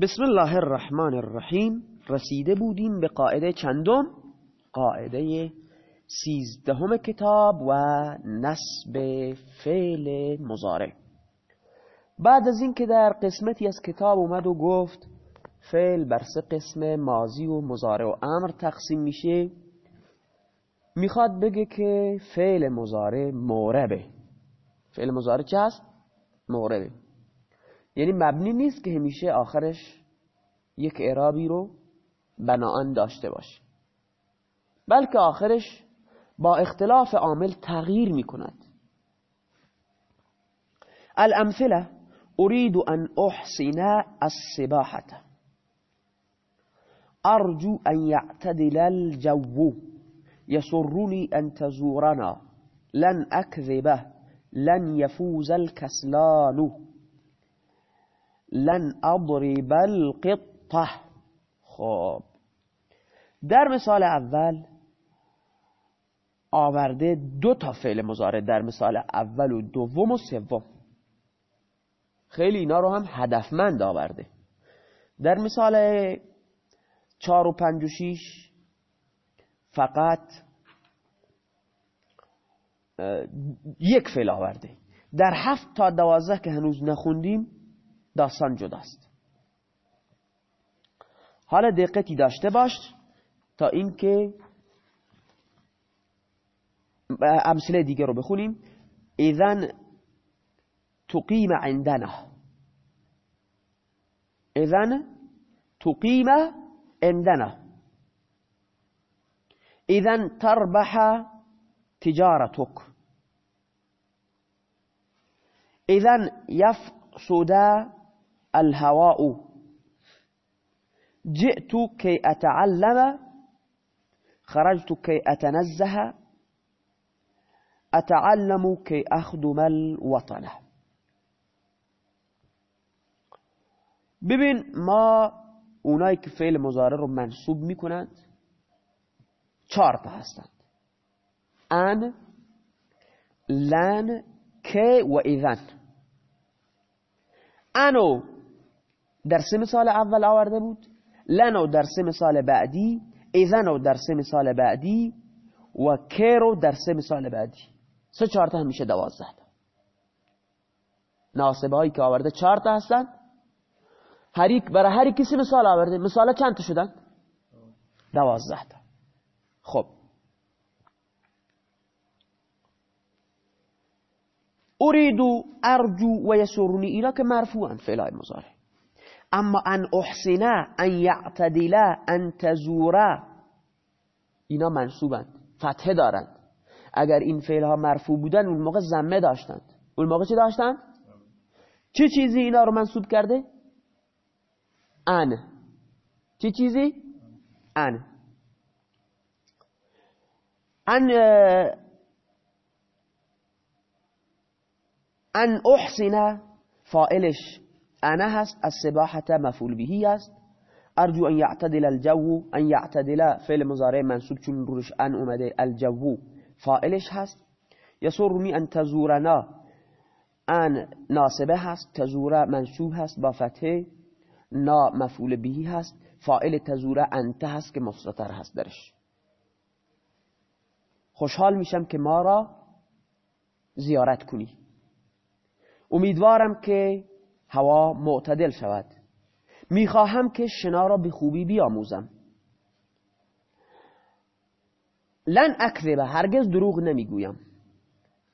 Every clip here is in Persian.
بسم الله الرحمن الرحیم. رسیده بودیم به قاعده چندم؟ قاعده سیزدهم کتاب و نسب فعل مزارع بعد از اینکه در قسمتی از کتاب اومد و گفت فعل بر سه قسم ماضی و مزارع و امر تقسیم میشه می‌خواد بگه که فعل مزارع موربه. فعل مزارع چه هست؟ موربه. یعنی مبنی نیست که همیشه آخرش یک اعرابی رو بناان داشته باشه. بلکه آخرش با اختلاف عامل تغییر می کند الامثله اريد ان احسن السباحه ارجو ان يعتدل الجو. يسرني ان تزورنا. لن اكذبه لن يفوز الكسلان. لن اضرب القطه خب. در مثال اول آورده دو تا فعل مزارع در مثال اول و دوم و سوم. خیلی اینا رو هم هدفمند آورده. در مثال چار و پنج و شیش فقط یک فعل آورده. در هفت تا دوازده که هنوز نخوندیم داستان جداست. حالا دقتی داشته باش تا اینکه امثله دیگه رو بخونیم. اذن تقیم عندنا. اذن تقیم عندنا. اذن تربح تجارتك اذن يفسد الهواء. جئت كي أتعلم خرجت كي أتنزه أتعلم كي أخدم الوطن. ببین ما اونایی فعل مزاره رو منصوب میکنند چهار تا هستند. ان لن که و اذن. انو در سه مثال اول آورده بود. لنو در سه مثال بعدی اذنو در سه مثال بعدی و کرو در سه مثال بعدی. سه چهارتا همیشه دوازده تا. ناسبه هایی که آورده چهار تا هستن. هر یک برای هر کسی مثال آورده. مثال چند تا شدن؟ دوازده تا. خب. اریدو ارجو و یسرونی اینا که مرفوعن فعلای مزاره اما ان احسنه ان یعتدله ان تزوره اینا منصوبند فتحه دارند. اگر این فعل ها مرفوع بودن اون موقع زمه داشتند. اون موقع چی داشتند؟ چه چیزی اینا رو منصوب کرده؟ ان. چه چیزی؟ ان. ان ان احسن فائلش انا هست از سباحت مفعول بهی است ارجو ان یعتدل الجو ان یعتدل فعل مضارع منصوب چون روش ان اومده. الجو فائلش هست. یسرنی ان تزورنا ان ناسبه هست. تزوره منصوب هست. با فتحه نا مفعول بهی هست. فائل تزوره انت هست که مستتر هست درش. خوشحال میشم که ما را زیارت کنی. امیدوارم که هوا معتدل شود. می‌خواهم که شنا را به خوبی بیاموزم. لن اکذبه هرگز دروغ نمی‌گویم.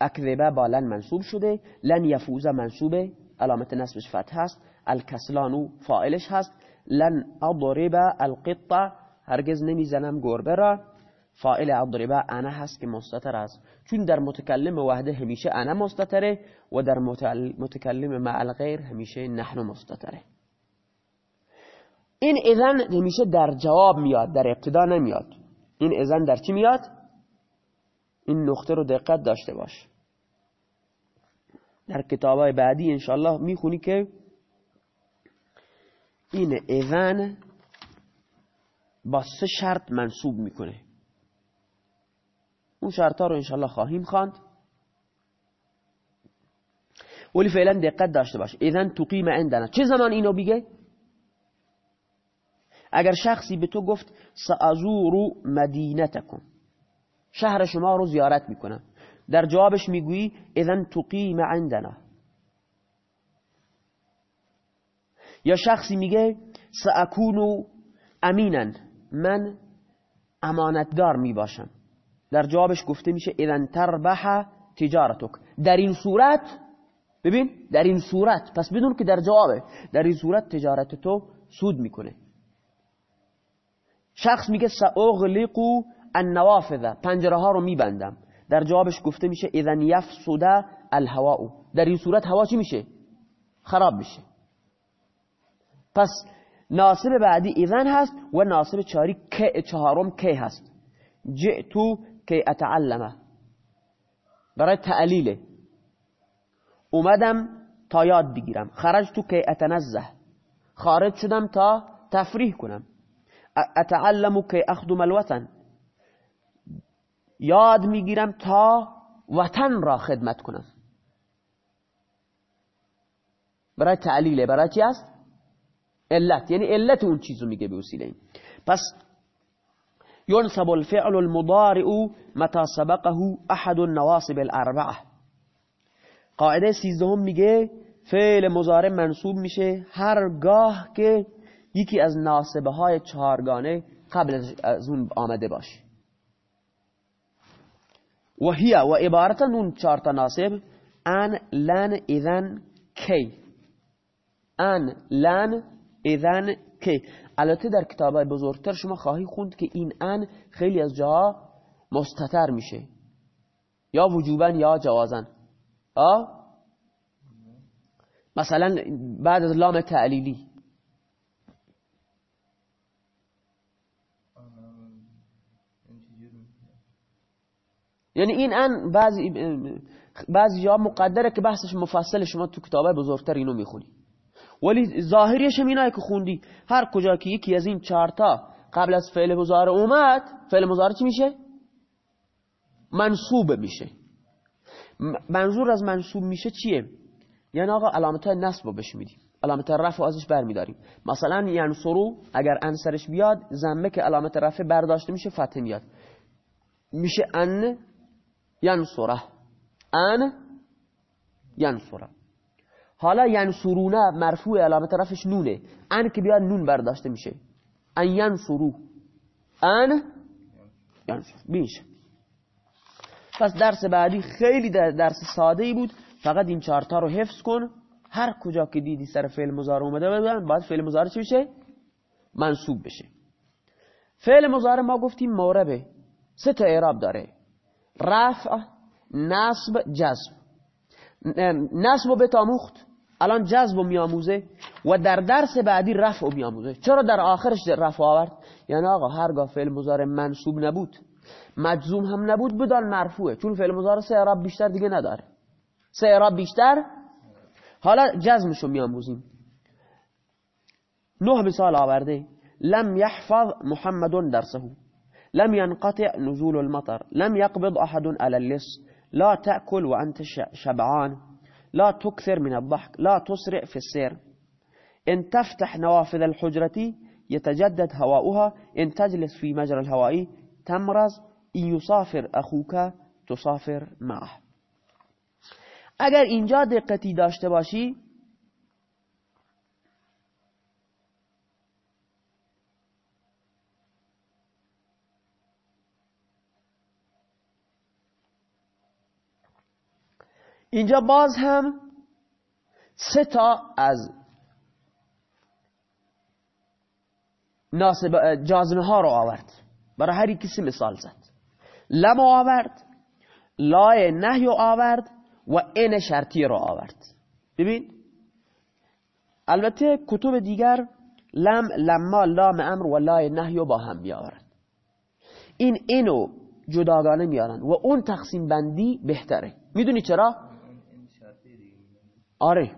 اکذبه با لن منصوب شده لن یفوز منصوبه علامت نصبش فتح هست الکسلانو فائلش هست. لن اضرب القطه هرگز نمی‌زنم گربه را. فائل اضربه انا هست که مستتر است. چون در متکلم وحده همیشه انا مستتره و در متکلم مع الغیر همیشه نحن مستتره. این اذن همیشه در جواب میاد در ابتدا نمیاد. این اذن در چی میاد؟ این نقطه رو دقت داشته باش. در کتابای بعدی انشالله می‌خونی که این اذن با سه شرط منصوب می‌کنه. اون شرطا رو انشالله خواهیم خواند. ولی فعلا دقت داشته باش. اذن تقیم عندنا. چه زمان اینو بگه اگر شخصی به تو گفت سازور مدینتکم. شهر شما رو زیارت می‌کنم. در جوابش می‌گویی اذن تقیم عندنا. یا شخصی میگه ساکونو امینن من امانتدار می‌باشم. در جوابش گفته میشه اذن تربح تجارتک. در این صورت ببین در این صورت پس بدون که در جوابه در این صورت تجارت تو سود می‌کنه. شخص میگه ساغلقو النوافذ. پنجره ها رو میبندم. در جوابش گفته میشه اذن یفسد الهواء. در این صورت هوا چی میشه؟ خراب میشه. پس ناصب بعدی اذن هست و ناصب چهاری که چهارم کی هست. جئتو کی اتعلمه برای تعلیله اومدم تا یاد بگیرم. خرجتو کی اتنزه خارج شدم تا تفریح کنم. اتعلم کی اخدم الوطن. یاد می‌گیرم تا وطن را خدمت کنم. برای تعلیله برای چی است؟ علت. یعنی علت اون چیزو میگه به وسیله این. پس ينصب الفعل المضارع متى سبقه احد النواصب الاربعه قاعده سیزدهم میگه فعل مضارع منصوب میشه هرگاه که یکی از ناسبه های چهارگانه قبل از اون آمده باشه. و هی و عبارتا اون چهار ناسب ان لن اذن کی. ان لن اذن کی البته در کتاب بزرگتر شما خواهی خوند که این ان خیلی از جاها مستتر میشه. یا وجوبا یا جوازن آه؟ مثلا بعد از لام تعلیلی. یعنی این ان بعضی بعضی جا مقدره که بحثش مفصل شما تو کتابه بزرگتر اینو می‌خونی. ولی ظاهریش هم اینایی که خوندی. هر کجا که یکی از این چارتا قبل از فعل مضارع اومد فعل مضارع چی میشه؟ منصوب میشه. منظور از منصوب میشه چیه؟ یعنی آقا علامت نصب رو بهش میدیم. علامت رفع ازش برمیداریم. مثلا ینصرو اگر انصرش بیاد زمه که علامت رفع برداشته میشه فتح میاد. میشه ان ینصره. ان ینصره. حالا ینصرونه مرفوع علامت رفعش نونه. ان که بیاد نون برداشته میشه. ان ینصرو ان ینصر پس درس بعدی خیلی درس ساده ای بود. فقط این چارتا رو حفظ کن. هر کجا که دیدی سر فعل مضارع اومده بودن باید فعل مضارع چی بشه؟ منصوب بشه. فعل مضارع ما گفتیم موربه. سه تا اعراب داره. رفع نصب جذب نصب به تاموخت الان جذب و میاموزه و در درس بعدی رفع و میاموزه. چرا در آخرش رفع آورد؟ یعنی آقا هرگاه فعل مضارع منصوب نبود مجزوم هم نبود بدان مرفوعه. چون فعل مضارع سه اعراب بیشتر دیگه نداره. سه اعراب بیشتر؟ حالا جزمشو میاموزیم. نه مثال آورده. لم يحفظ محمد درسه. لم ينقطع نزول المطر. لم يقبض أحد على اللص لا تأكل وأنت شبعان. لا تكثر من الضحك لا تسرع في السير. إن تفتح نوافذ الحجرة يتجدد هواؤها إن تجلس في مجرى الهواء تمرز إن يسافر أخوك تسافر معه. اگر اینجا دقتی داشته باشی اینجا باز هم سه تا از ناسب جازمه ها رو آورد. برای هر کسی مثال زد. لم آورد لای نهی آورد و این شرطی رو آورد. ببین البته کتب دیگر لم لما لام امر و لای نهی با هم میآورند این اینو جداگانه میارن و اون تقسیم بندی بهتره. می‌دونی چرا؟ آره.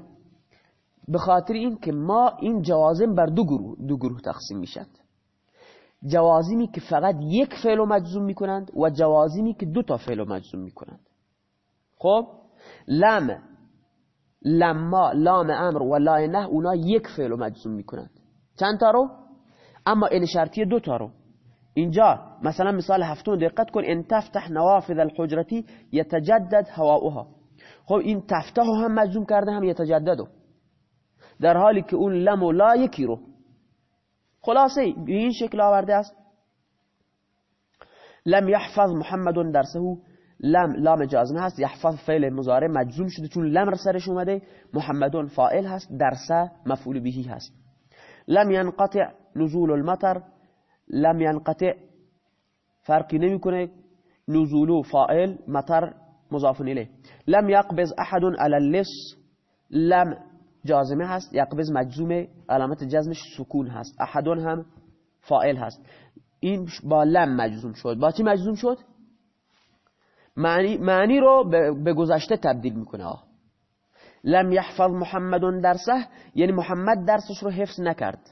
به خاطر این که ما این جوازم بر دو گروه دو گروه تقسیم می‌شد. جوازمی که فقط یک فعل و مجزوم می‌کنند و جوازمی که دو تا فعل و مجزوم می‌کنند. خب؟ لم لما لام امر و لای نه اونا یک فعل و مجزوم می‌کنند. چند تا رو؟ اما این شرطی دو تا رو. اینجا مثلا مثال هفتون دقت کن ان تفتح نوافذ الحجرتی یتجدد هواؤها. خب این تفتح هم مجزوم کرده هم یتجدد در حالی که اون لم و لا یکی رو. خلاصه به این شکل آورده است. لم يحفظ محمد درسه لم لام جازمه هست یحفظ فعل مضارع مجزوم شده چون لم سرش اومده. محمدون فاعل هست. درسه مفعول بهی هست. لم ينقطع نزول المطر. لم ينقطع فرقی نمی‌کنه. نزول فاعل مطر مضاف الیه. لم يقبض احد على اللص. لم جازمه هست یقبض مجزومه علامت جزمش سکون هست. احدون هم فاعل هست. این با لم مجزوم شد. با چی مجزوم شد؟ معنی, معنی رو به گذشته تبدیل می‌کنه آه. لم یحفظ محمد درسه یعنی محمد درسش رو حفظ نکرد.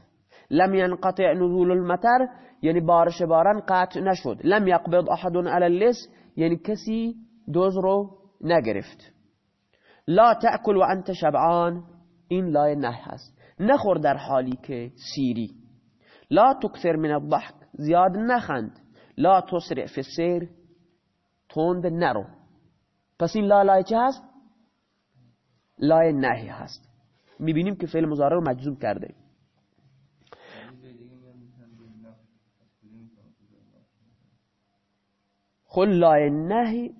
لم ينقطع نزول المطر یعنی بارش باران قطع نشد. لم يقبض احد على اللس یعنی کسی دوز رو نگرفت. لا تأکل و انت شبعان این لای نه هست. نخور در حالی که سیری. لا تکثر من الضحك زیاد نخند. لا تسرع فی السیر تند نرو. پس این لا لای چه هست؟ لای نهی هست. می‌بینیم که فعل مضارع رو مجزوم کرده. خل لای نهی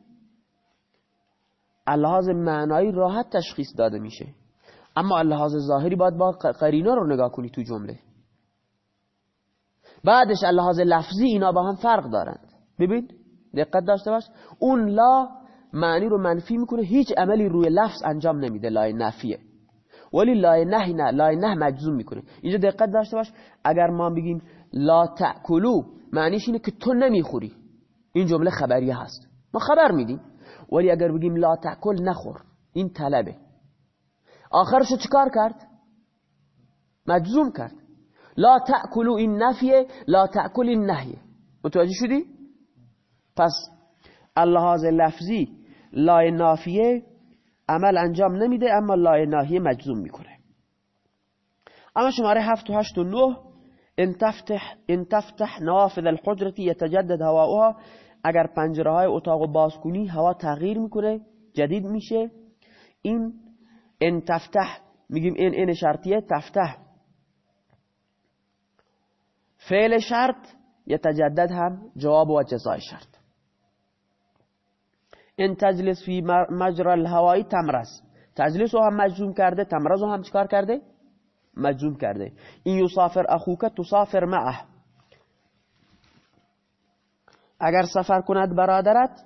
اللحاظ معنایی راحت تشخیص داده میشه. اما اللحاظ ظاهری باید با قرینا رو نگاه کنی تو جمله. بعدش اللحاظ لفظی اینا با هم فرق دارند. ببین دقت داشته باش. اون لا معنی رو منفی می‌کنه هیچ عملی روی لفظ انجام نمیده لای نفیه. ولی لای نه نه لای نه مجزوم می‌کنه. اینجا دقت داشته باش. اگر ما بگیم لا تأکلو معنیش اینه که تو نمی‌خوری. این جمله خبریه هست. ما خبر میدیم. ولی اگر بگیم لا تأکل نخور. این طلبه. آخرشو چیکار کرد؟ مجزوم کرد. لا تأکلو این نفیه لا تأکل این نهیه. متوجه شدی؟ پس اللحاظ لفظی لای نافیه عمل انجام نمیده اما لای ناهیه مجزوم می‌کنه. اما شماره هفت و هشت و نه ان تفتح, ان تفتح نوافذ الحجرة يتجدد هواؤها اگر پنجره های اتاق باز کنی هوا تغییر می‌کنه جدید میشه. این ان تفتح میگیم این این شرطیه تفتح. فعل شرط یتجدد هم جواب و جزای شرط. ان تجلس فی مجرى الهوایی تمرز تجلس هم مجزوم کرده تمرز هم چکار کرده؟ مجزوم کرده. این یسافر اخوک تسافر معه. اگر سفر کند برادرت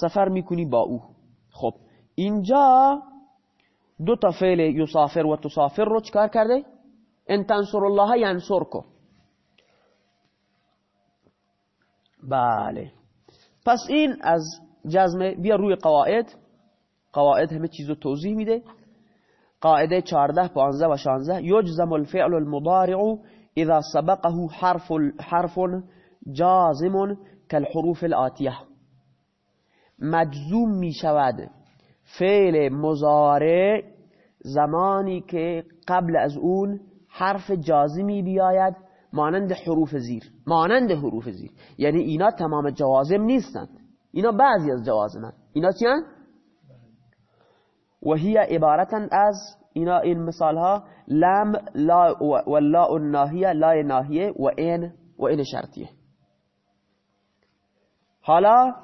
سفر می‌کنی با او. خب اینجا دو تا فعل یسافر و تسافر رو چکار کرده؟ ان تنصر الله ینصرکم. بله. پس این از جزم بیا روی قواعد. قواعد همه چیز رو توضیح میده. قاعده 14 15 و 16 یجزم الفعل المضارع اذا سبقه حرف حرف جازم كالحروف الآتیه. مجزوم می شود فعل مضارع زمانی که قبل از اون حرف جازمی بیاید مانند حروف زیر. مانند حروف زیر. یعنی اینا تمام جوازم نیستند. اینا بعضی از جوازمند. اینا چی و هی عبارتا از اینا این مثال ها لم لا و لا الناهیه لا ناهیه و این و این شرطیه. حالا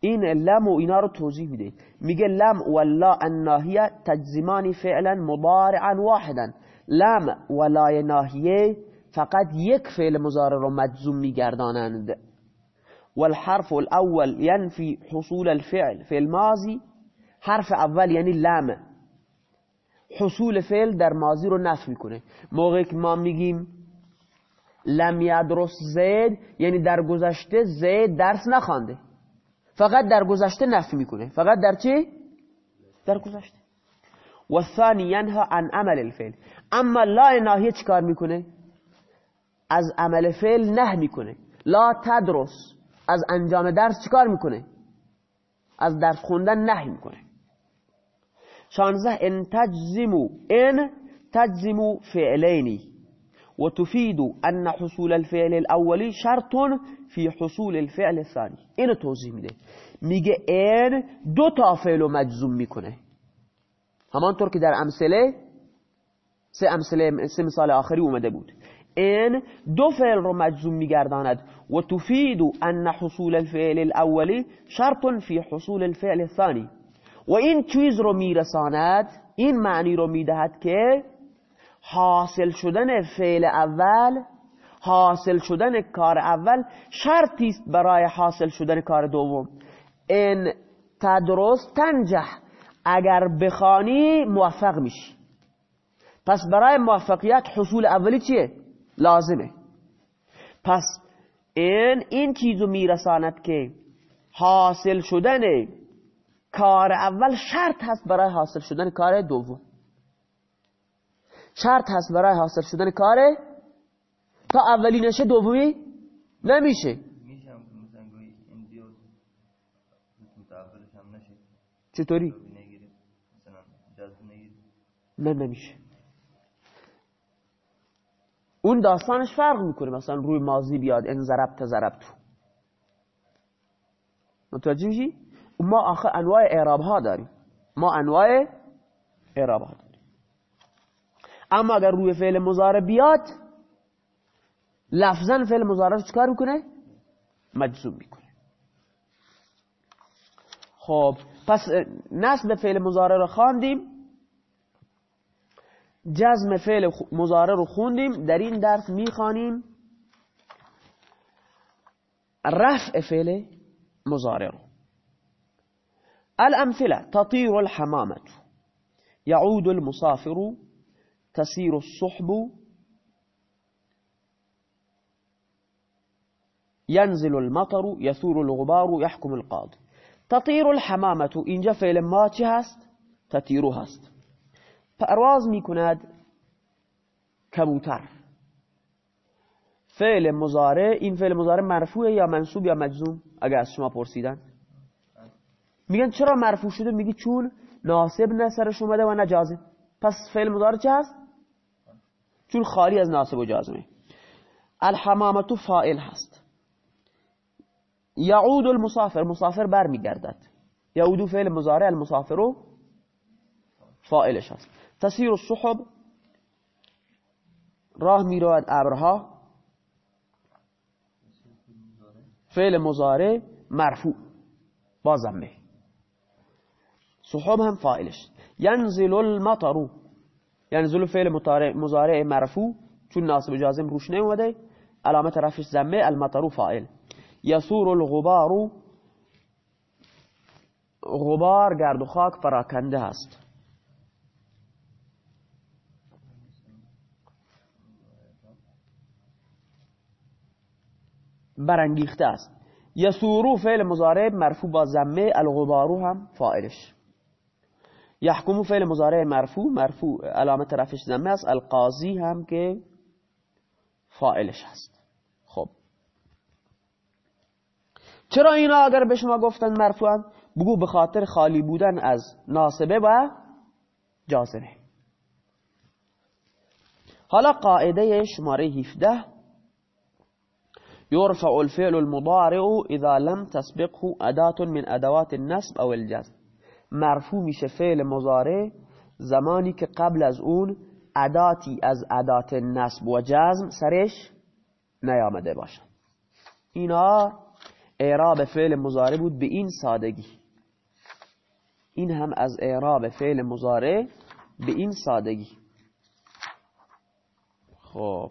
این لم و اینا رو توضیح میده. میگه لم و لا الناهیه تجزمان فعلا مضارعا واحدا. لم لا ناهیه فقط یک فعل مضارع رو مجزوم میگردانند. والحرف الاول ينفي حصول الفعل. في الماضي حرف اول یعنی لم. حصول فعل در ماضی رو نفی می‌کنه. موقعی که ما میگیم لم یدرس زید یعنی در گذشته زید درس نخوانده. فقط در گذشته نفی می‌کنه. فقط در چی؟ در گذشته. و ثانی ینها عن عمل الفعل. اما لا ناهیه چیکار می‌کنه؟ از عمل فعل نه می‌کنه. لا تدرس. از انجام درس چیکار می‌کنه؟ از درس خوندن نه می‌کنه. شانزه ان تجزمو ان تجزمو فعلینی. وتفيد أن حصول الفعل الأولي شرط في حصول الفعل الثاني. اینو توضیح میده. میگه این دو تا فعل و مجزوم میکنه. همانطور که در امثله سه امثله سه مثال آخری اومده بود. این دو فعل رو مجزوم میگرداند. و تفید أن حصول الفعل الاولی شرط في حصول الفعل الثاني. و این رو میرساند این معنی رو میدهد که حاصل شدن فعل اول حاصل شدن کار اول شرطی است برای حاصل شدن کار دوم. این تدرس تنجح. اگر بخوانی موفق میشی. پس برای موفقیت حصول اولی چیه؟ لازمه. پس این این چیزو میرساند که حاصل شدن کار اول شرط هست برای حاصل شدن کار دوم. شرط هست برای حاصل شدن کار تا اولی نشه دومی نمیشه. چطوری؟ نه نمیشه. اون داستانش فرق می‌کنه. مثلا روی ماضی بیاد ان ضربت ضربتو متوجه میشی؟ ما آخه انواع اعراب ها داریم. ما انواع اعراب ها داریم. اما اگر روی فعل مضارع بیاد لفظا فعل مضارع چکار می‌کنه؟ مجزوم می‌کنه. خب پس نصب فعل مضارع رو خواندیم. جزم فعل مضارع رو خوندیم. در این درس می‌خوانیم رفع فعل مضارع رو. الأمثلة تطير الحمامة يعود المسافر تسير الصحب ينزل المطر يثور الغبار يحكم القاضي. تطير الحمامة اینجا فعل ما چه هست؟ تطیرو هست. پرواز می‌کند کبوتر. فعل مزاره این فعل مزاره مرفوعه یا منصوب یا مجزوم؟ اگر از شما پرسیدن. میگن چرا مرفوع شده؟ میگی چون ناسب نه سرش اومده و نه پس فعل مزاره چه هست؟ چون خالی از ناسب و جازمه. الحمامتو فائل هست. یعود المسافر مسافر برمیگردد. یعودو فعل مزاره المسافرو فائلش هست. تسیر الصحب راه می‌رود ابرها. فعل مزاره مرفوع با زمه صحب هم فائلش. ینزل المطر ینزل فعل مزاره مرفوع چون ناصب جازم روش نموده علامت رفش زمه المطر فائل یسور الغبار غبار گرد و خاک پراکنده هست برانگیخته است. یسورو فعل مضارع مرفوع با زمه الغبارو هم فاعلش. یحکمو فعل مضارع مرفوع مرفوع علامت رفش زمه است. القاضی هم که فاعلش هست خب. چرا اینا اگر به شما گفتن مرفوعن؟ بگو به خاطر خالی بودن از ناسبه و جازمه. حالا قاعده شماره 17 يرفع الفعل المضارع إذا لم تسبقه أداة من أدوات النسب أو الجزم. مرفوع میشه فعل مضارع. زمانی که قبل از اون اداتی از ادات نسب و جزم سرش نیامده باشد اینا اعراب فعل مضارع بود به این سادگی. این هم از اعراب فعل مضارع به این سادگی. خب.